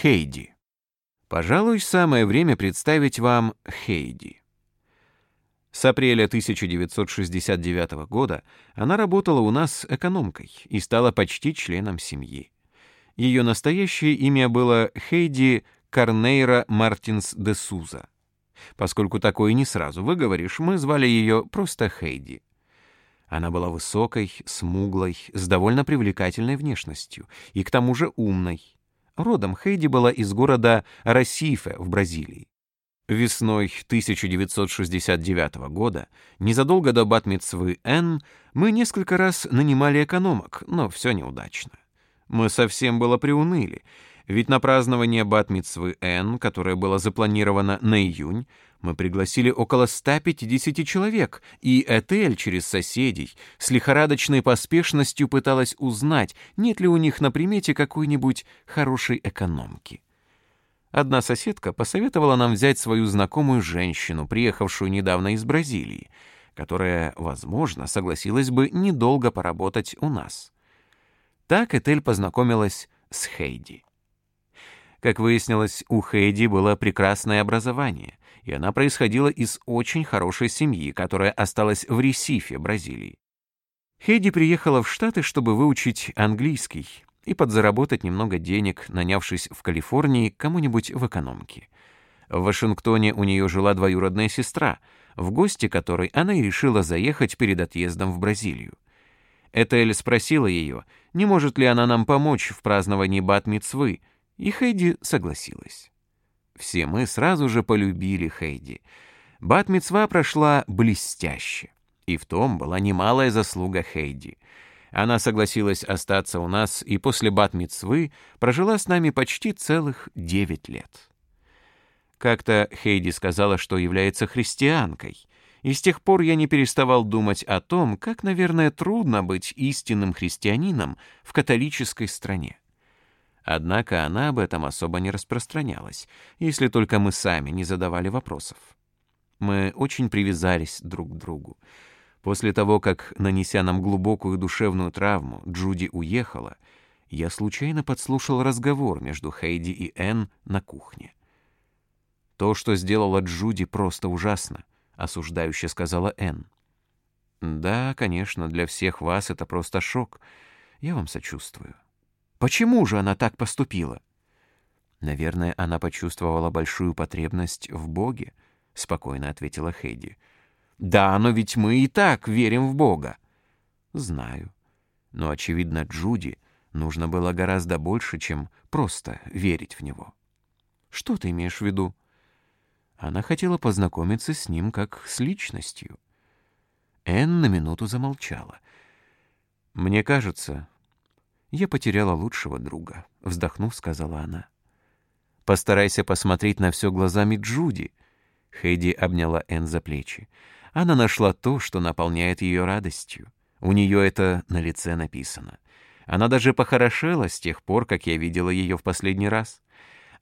Хейди. Пожалуй, самое время представить вам Хейди. С апреля 1969 года она работала у нас экономкой и стала почти членом семьи. Ее настоящее имя было Хейди Карнейра Мартинс де Суза. Поскольку такое не сразу выговоришь, мы звали ее просто Хейди. Она была высокой, смуглой, с довольно привлекательной внешностью и к тому же умной. Родом Хейди была из города Расифе в Бразилии. Весной 1969 года, незадолго до Батмицвы Н, мы несколько раз нанимали экономок, но все неудачно. Мы совсем было приуныли, ведь на празднование Батмицвы Н, которое было запланировано на июнь, мы пригласили около 150 человек, и Этель через соседей с лихорадочной поспешностью пыталась узнать, нет ли у них на примете какой-нибудь хорошей экономки. Одна соседка посоветовала нам взять свою знакомую женщину, приехавшую недавно из Бразилии, которая, возможно, согласилась бы недолго поработать у нас. Так Этель познакомилась с Хейди. Как выяснилось, у Хейди было прекрасное образование, и она происходила из очень хорошей семьи, которая осталась в Ресифе, Бразилии. Хейди приехала в Штаты, чтобы выучить английский и подзаработать немного денег, нанявшись в Калифорнии кому-нибудь в экономке. В Вашингтоне у нее жила двоюродная сестра, в гости которой она и решила заехать перед отъездом в Бразилию. Этель спросила ее, не может ли она нам помочь в праздновании Бат-Мицвы, и Хейди согласилась. Все мы сразу же полюбили Хейди. Бат-Мицва прошла блестяще, и в том была немалая заслуга Хейди. Она согласилась остаться у нас и после Бат-Мицвы прожила с нами почти целых девять лет. Как-то Хейди сказала, что является христианкой, и с тех пор я не переставал думать о том, как, наверное, трудно быть истинным христианином в католической стране. Однако она об этом особо не распространялась, если только мы сами не задавали вопросов. Мы очень привязались друг к другу. После того, как, нанеся нам глубокую душевную травму, Джуди уехала, я случайно подслушал разговор между Хейди и Энн на кухне. «То, что сделала Джуди, просто ужасно», — осуждающе сказала Энн. «Да, конечно, для всех вас это просто шок. Я вам сочувствую. Почему же она так поступила? Наверное, она почувствовала большую потребность в Боге, спокойно ответила Хейди. Да, но ведь мы и так верим в Бога. Знаю. Но очевидно, Джуди нужно было гораздо больше, чем просто верить в него. Что ты имеешь в виду? Она хотела познакомиться с ним как с личностью. Энн на минуту замолчала. Мне кажется, «Я потеряла лучшего друга», — вздохнув, сказала она. «Постарайся посмотреть на все глазами Джуди». Хейди обняла Энн за плечи. Она нашла то, что наполняет ее радостью. У нее это на лице написано. Она даже похорошела с тех пор, как я видела ее в последний раз.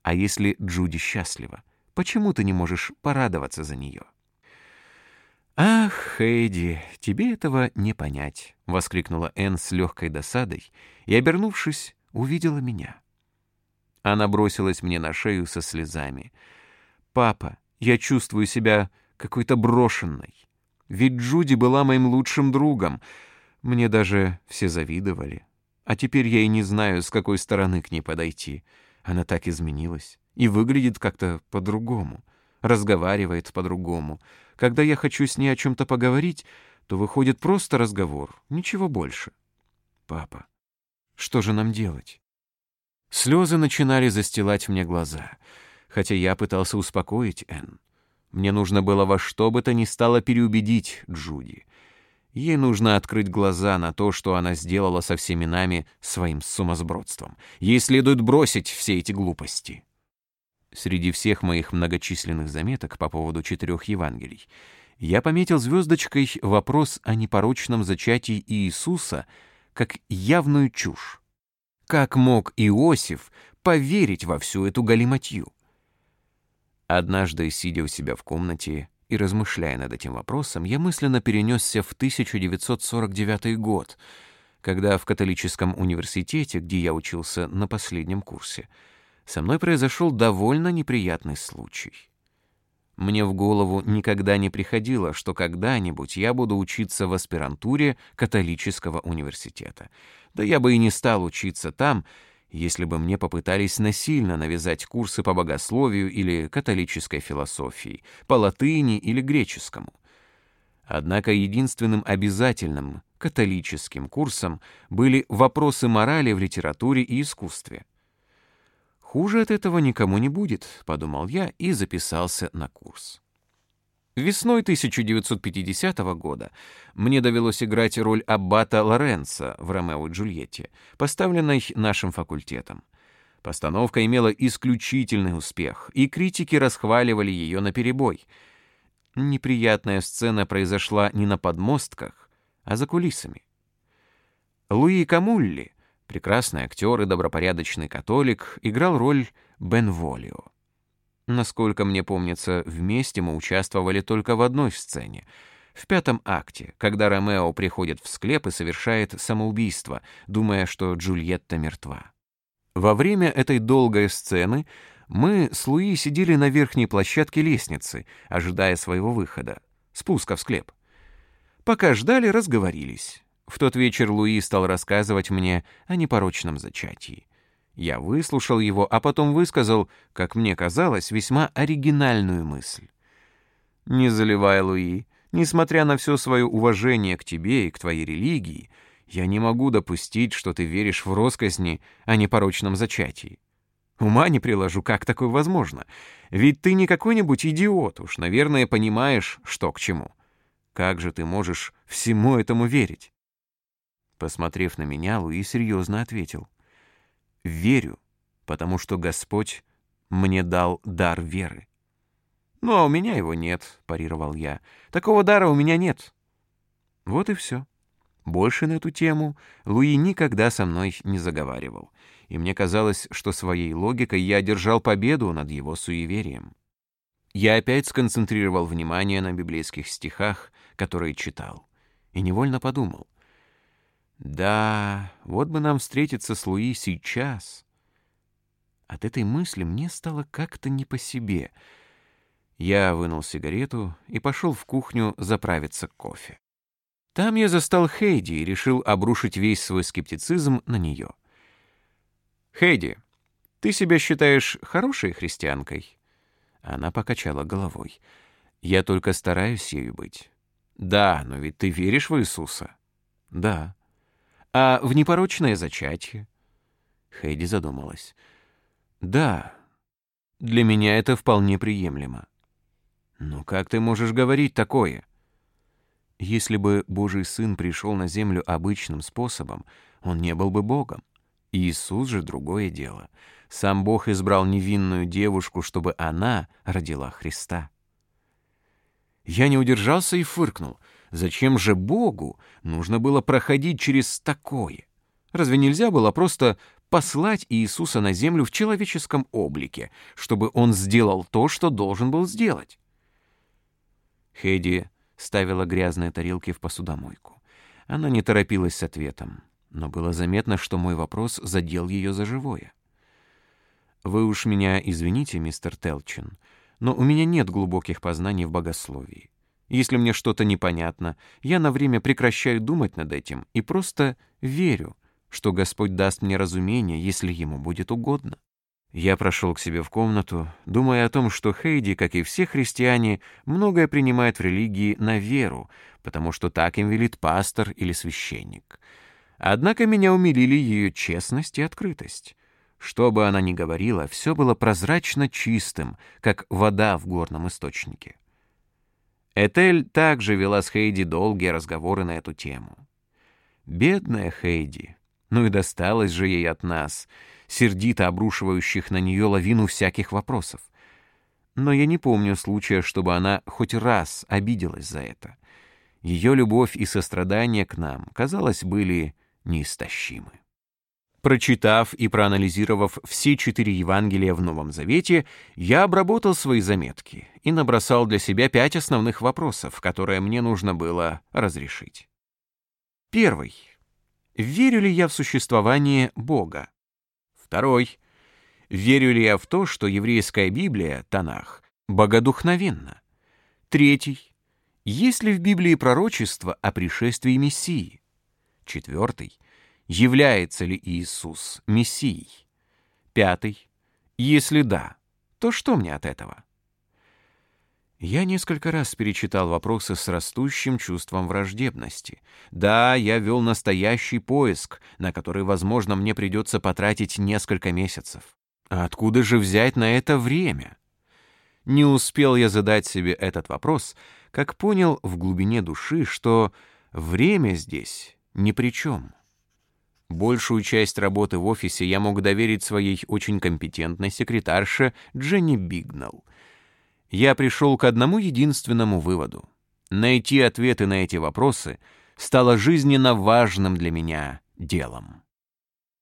А если Джуди счастлива, почему ты не можешь порадоваться за нее? «Ах, Хейди, тебе этого не понять», — воскликнула Энн с легкой досадой и, обернувшись, увидела меня. Она бросилась мне на шею со слезами. «Папа, я чувствую себя какой-то брошенной. Ведь Джуди была моим лучшим другом. Мне даже все завидовали. А теперь я и не знаю, с какой стороны к ней подойти. Она так изменилась и выглядит как-то по-другому, разговаривает по-другому». Когда я хочу с ней о чем-то поговорить, то выходит просто разговор, ничего больше. Папа, что же нам делать? Слезы начинали застилать мне глаза, хотя я пытался успокоить Энн. Мне нужно было во что бы то ни стало переубедить Джуди. Ей нужно открыть глаза на то, что она сделала со всеми нами своим сумасбродством. Ей следует бросить все эти глупости. Среди всех моих многочисленных заметок по поводу четырех Евангелий я пометил звездочкой вопрос о непорочном зачатии Иисуса как явную чушь. Как мог Иосиф поверить во всю эту галиматью? Однажды, сидя у себя в комнате и размышляя над этим вопросом, я мысленно перенесся в 1949 год, когда в католическом университете, где я учился на последнем курсе, со мной произошел довольно неприятный случай. Мне в голову никогда не приходило, что когда-нибудь я буду учиться в аспирантуре католического университета. Да я бы и не стал учиться там, если бы мне попытались насильно навязать курсы по богословию или католической философии, по латыни или греческому. Однако единственным обязательным католическим курсом были вопросы морали в литературе и искусстве. «Хуже от этого никому не будет», — подумал я и записался на курс. Весной 1950 года мне довелось играть роль аббата Лоренца в «Ромео и Джульетте», поставленной нашим факультетом. Постановка имела исключительный успех, и критики расхваливали ее наперебой. Неприятная сцена произошла не на подмостках, а за кулисами. Луи Камулли — прекрасный актер и добропорядочный католик, играл роль Бенволио. Насколько мне помнится, вместе мы участвовали только в одной сцене. В пятом акте, когда Ромео приходит в склеп и совершает самоубийство, думая, что Джульетта мертва. Во время этой долгой сцены мы с Луи сидели на верхней площадке лестницы, ожидая своего выхода, спуска в склеп. Пока ждали, разговорились. В тот вечер Луи стал рассказывать мне о непорочном зачатии. Я выслушал его, а потом высказал, как мне казалось, весьма оригинальную мысль. «Не заливай, Луи, несмотря на все свое уважение к тебе и к твоей религии, я не могу допустить, что ты веришь в росказни о непорочном зачатии. Ума не приложу, как такое возможно. Ведь ты не какой-нибудь идиот, уж, наверное, понимаешь, что к чему. Как же ты можешь всему этому верить?» Посмотрев на меня, Луи серьезно ответил. «Верю, потому что Господь мне дал дар веры». «Ну, а у меня его нет», — парировал я. «Такого дара у меня нет». Вот и все. Больше на эту тему Луи никогда со мной не заговаривал, и мне казалось, что своей логикой я одержал победу над его суеверием. Я опять сконцентрировал внимание на библейских стихах, которые читал, и невольно подумал, да, вот бы нам встретиться с Луи сейчас. От этой мысли мне стало как-то не по себе. Я вынул сигарету и пошел в кухню заправиться кофе. Там я застал Хейди и решил обрушить весь свой скептицизм на нее. «Хейди, ты себя считаешь хорошей христианкой?» Она покачала головой. «Я только стараюсь ею быть». «Да, но ведь ты веришь в Иисуса?» «Да». А в непорочное зачатие? Хейди задумалась. Да, для меня это вполне приемлемо. Но как ты можешь говорить такое? Если бы Божий Сын пришел на землю обычным способом, он не был бы Богом. Иисус же другое дело. Сам Бог избрал невинную девушку, чтобы она родила Христа. Я не удержался и фыркнул — Зачем же Богу нужно было проходить через такое? Разве нельзя было просто послать Иисуса на землю в человеческом облике, чтобы он сделал то, что должен был сделать? Хейди ставила грязные тарелки в посудомойку. Она не торопилась с ответом, но было заметно, что мой вопрос задел ее за живое. «Вы уж меня извините, мистер Телчин, но у меня нет глубоких познаний в богословии. Если мне что-то непонятно, я на время прекращаю думать над этим и просто верю, что Господь даст мне разумение, если Ему будет угодно. Я прошел к себе в комнату, думая о том, что Хейди, как и все христиане, многое принимает в религии на веру, потому что так им велит пастор или священник. Однако меня умилили ее честность и открытость. Что бы она ни говорила, все было прозрачно чистым, как вода в горном источнике. Этель также вела с Хейди долгие разговоры на эту тему. Бедная Хейди, ну и досталось же ей от нас, сердито обрушивающих на нее лавину всяких вопросов. Но я не помню случая, чтобы она хоть раз обиделась за это. Ее любовь и сострадание к нам, казалось, были неистощимы. Прочитав и проанализировав все четыре Евангелия в Новом Завете, я обработал свои заметки и набросал для себя пять основных вопросов, которые мне нужно было разрешить. Первый. Верю ли я в существование Бога? Второй. Верю ли я в то, что еврейская Библия, Танах, богодухновенна? Третий. Есть ли в Библии пророчество о пришествии Мессии? Четвертый. Является ли Иисус Мессией? Пятый. Если да, то что мне от этого? Я несколько раз перечитал вопросы с растущим чувством враждебности. Да, я вел настоящий поиск, на который, возможно, мне придется потратить несколько месяцев. А откуда же взять на это время? Не успел я задать себе этот вопрос, как понял в глубине души, что время здесь ни при чем. Большую часть работы в офисе я мог доверить своей очень компетентной секретарше Дженни Бигнелл, я пришел к одному единственному выводу. Найти ответы на эти вопросы стало жизненно важным для меня делом.